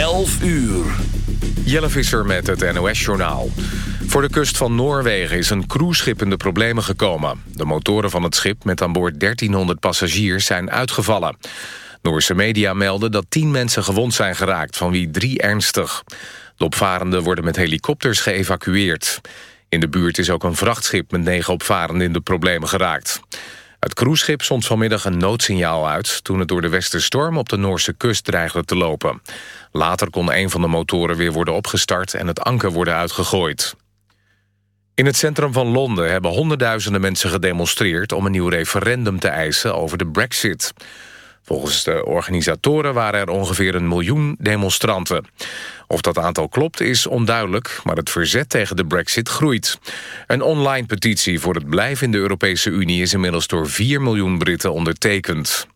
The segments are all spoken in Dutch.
11 uur. Jelle Visser met het NOS-journaal. Voor de kust van Noorwegen is een cruiseschip in de problemen gekomen. De motoren van het schip met aan boord 1300 passagiers zijn uitgevallen. Noorse media melden dat 10 mensen gewond zijn geraakt, van wie drie ernstig. De opvarenden worden met helikopters geëvacueerd. In de buurt is ook een vrachtschip met negen opvarenden in de problemen geraakt. Het cruiseschip zond vanmiddag een noodsignaal uit... toen het door de westerstorm op de Noorse kust dreigde te lopen. Later kon een van de motoren weer worden opgestart... en het anker worden uitgegooid. In het centrum van Londen hebben honderdduizenden mensen gedemonstreerd... om een nieuw referendum te eisen over de brexit. Volgens de organisatoren waren er ongeveer een miljoen demonstranten. Of dat aantal klopt is onduidelijk, maar het verzet tegen de brexit groeit. Een online petitie voor het blijven in de Europese Unie... is inmiddels door 4 miljoen Britten ondertekend.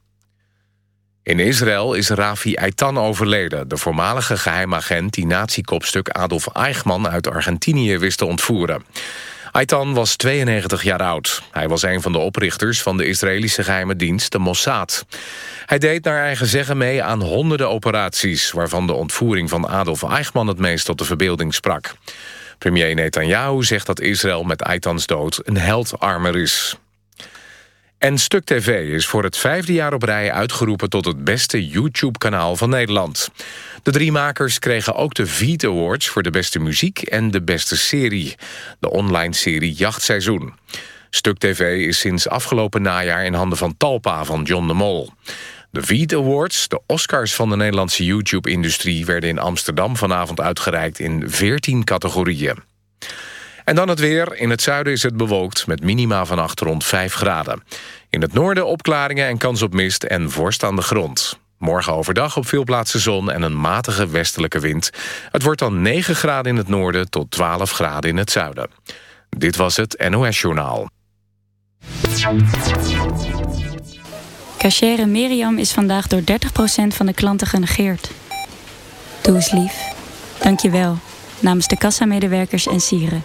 In Israël is Rafi Eitan overleden, de voormalige geheimagent... die nazi-kopstuk Adolf Eichmann uit Argentinië wist te ontvoeren. Aitan was 92 jaar oud. Hij was een van de oprichters van de Israëlische geheime dienst, de Mossad. Hij deed naar eigen zeggen mee aan honderden operaties... waarvan de ontvoering van Adolf Eichmann het meest tot de verbeelding sprak. Premier Netanyahu zegt dat Israël met Aitans dood een heldarmer is. En Stuk TV is voor het vijfde jaar op rij uitgeroepen... tot het beste YouTube-kanaal van Nederland. De drie makers kregen ook de Veet Awards... voor de beste muziek en de beste serie. De online serie Jachtseizoen. Stuk TV is sinds afgelopen najaar in handen van Talpa van John de Mol. De Veet Awards, de Oscars van de Nederlandse YouTube-industrie... werden in Amsterdam vanavond uitgereikt in 14 categorieën. En dan het weer. In het zuiden is het bewolkt met minima vannacht rond 5 graden. In het noorden opklaringen en kans op mist en vorst aan de grond. Morgen overdag op veel plaatsen zon en een matige westelijke wind. Het wordt dan 9 graden in het noorden tot 12 graden in het zuiden. Dit was het NOS Journaal. Cachere Miriam is vandaag door 30% van de klanten genegeerd. Doe eens lief. Dank je wel. Namens de kassamedewerkers en sieren.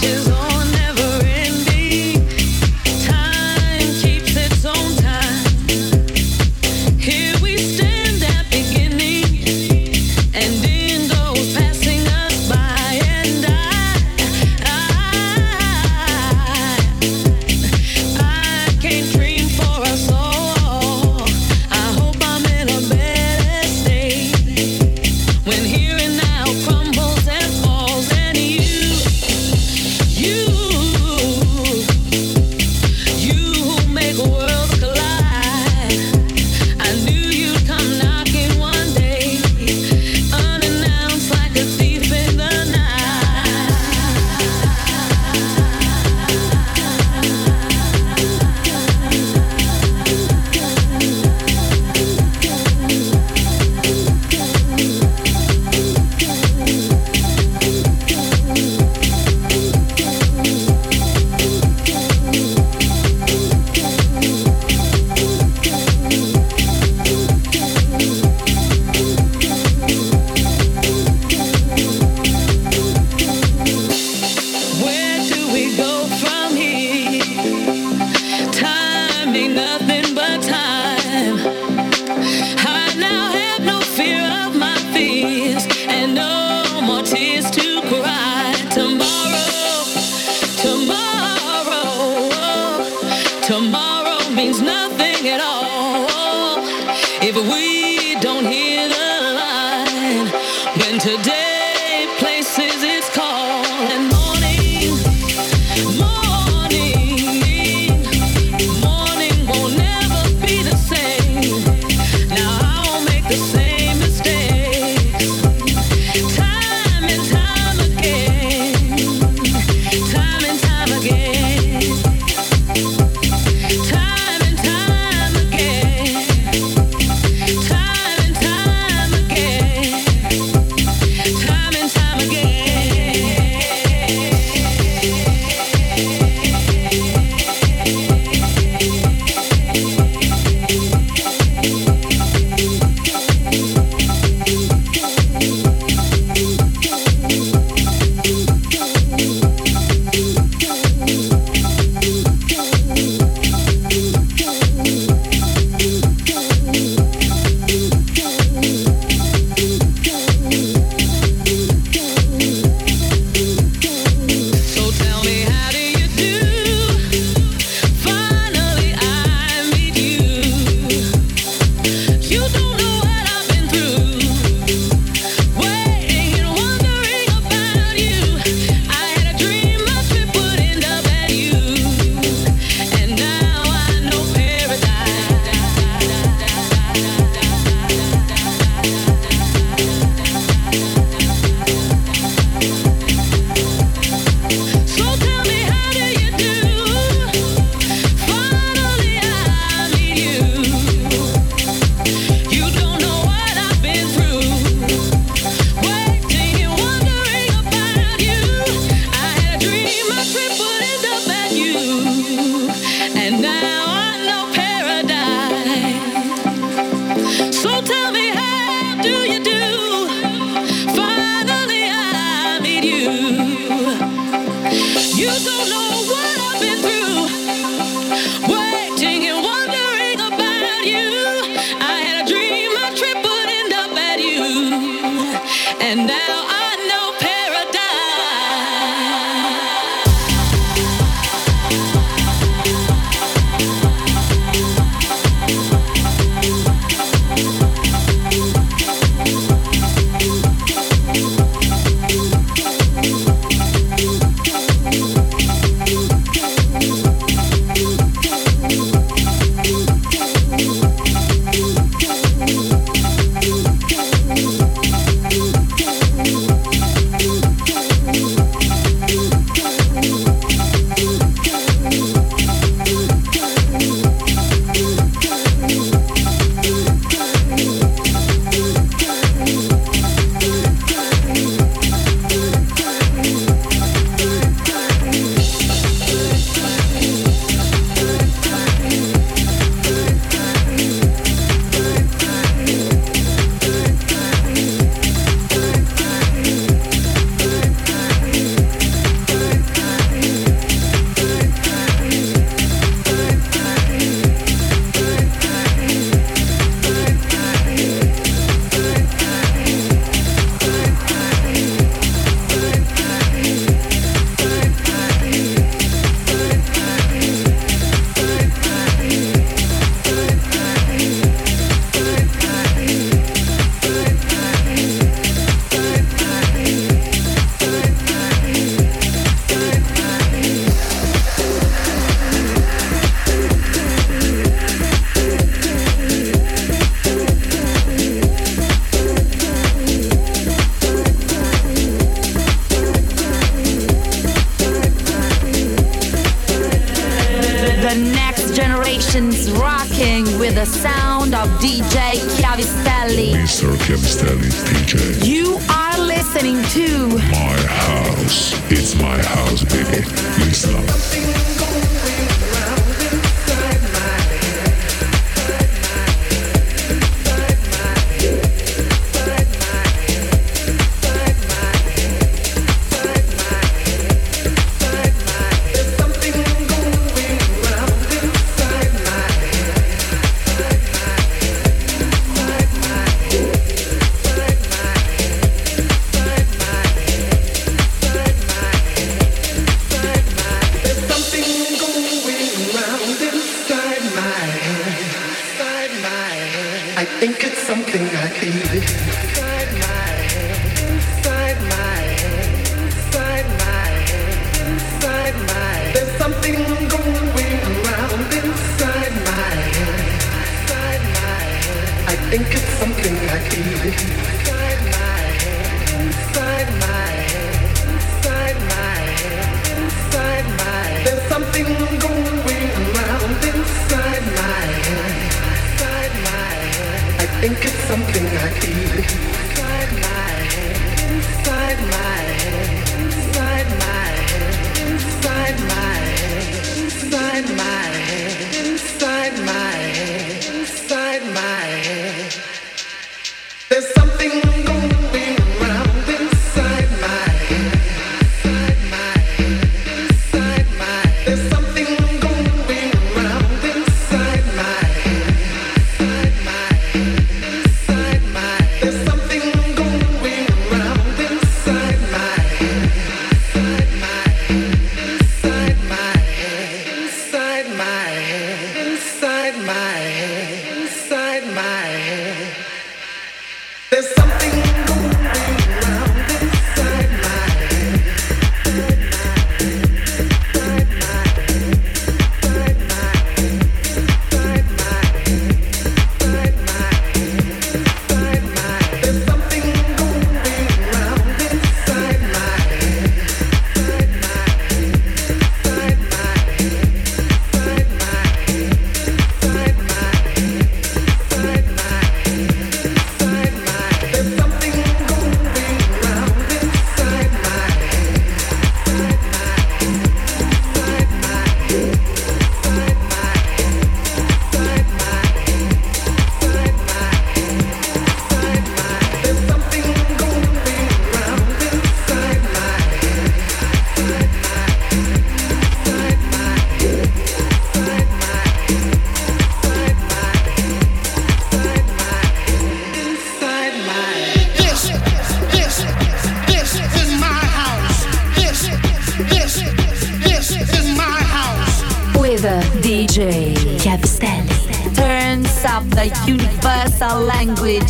to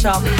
job.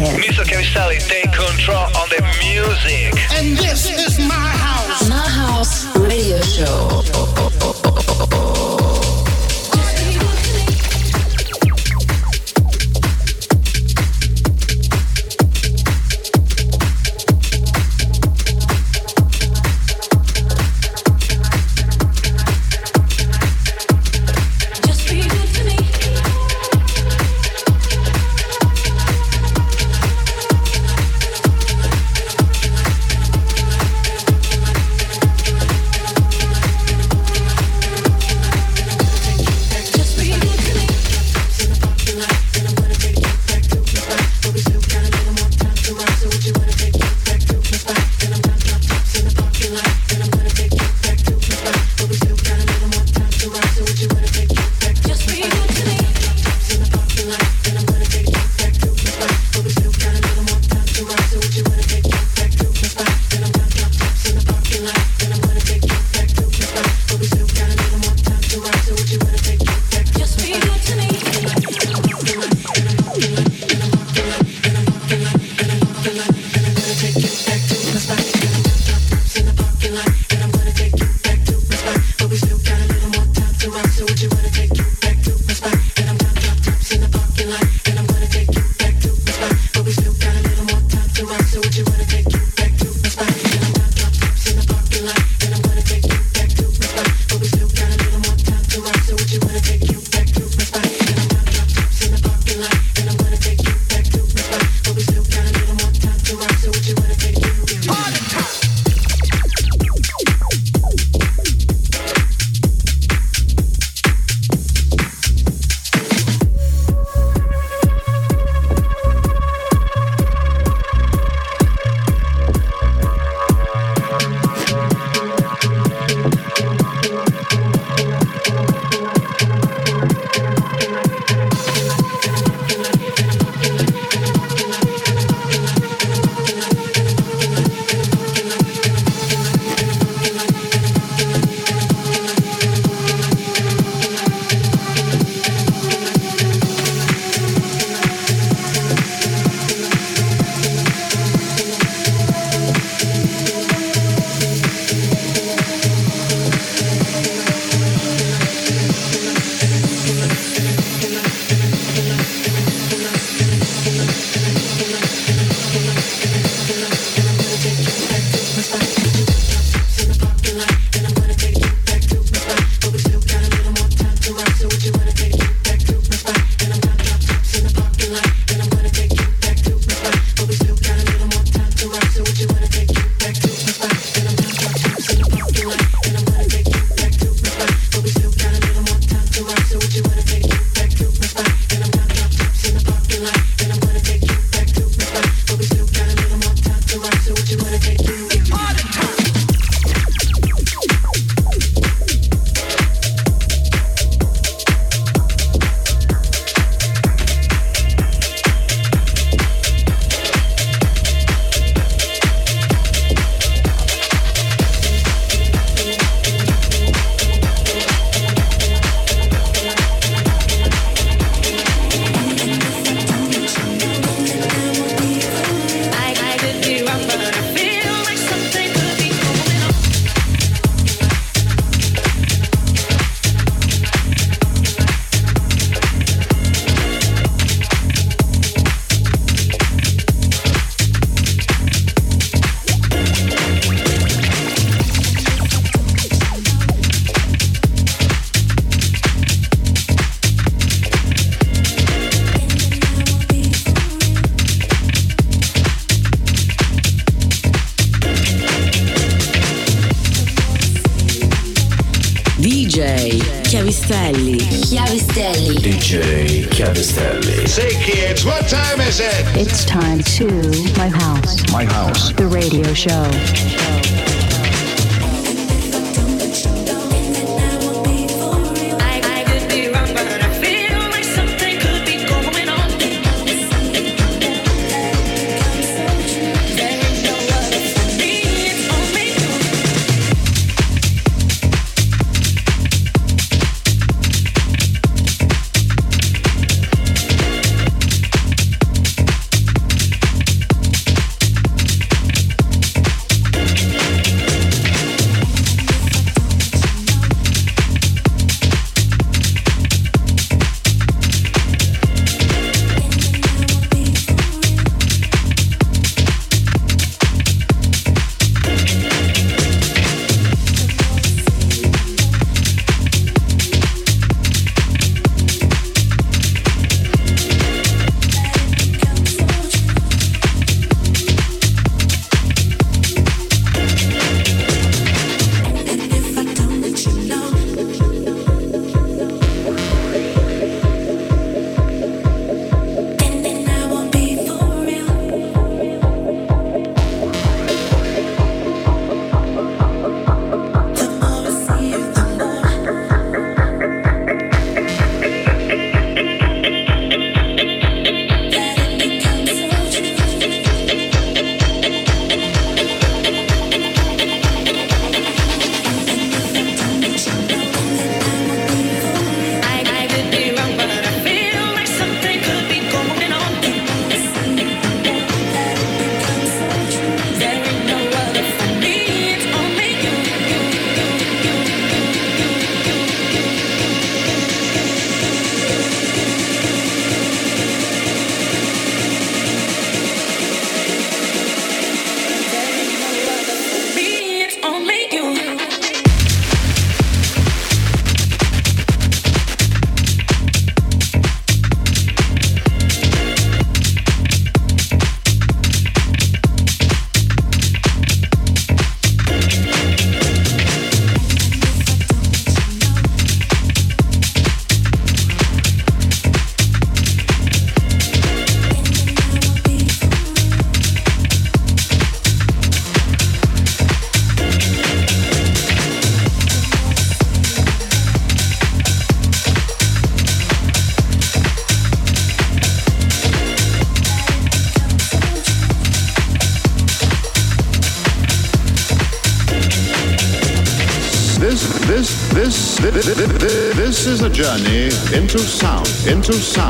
Carter. Mr. Cavistelli, take control on the music. And this is my house. My house radio show. Radio show. 桌上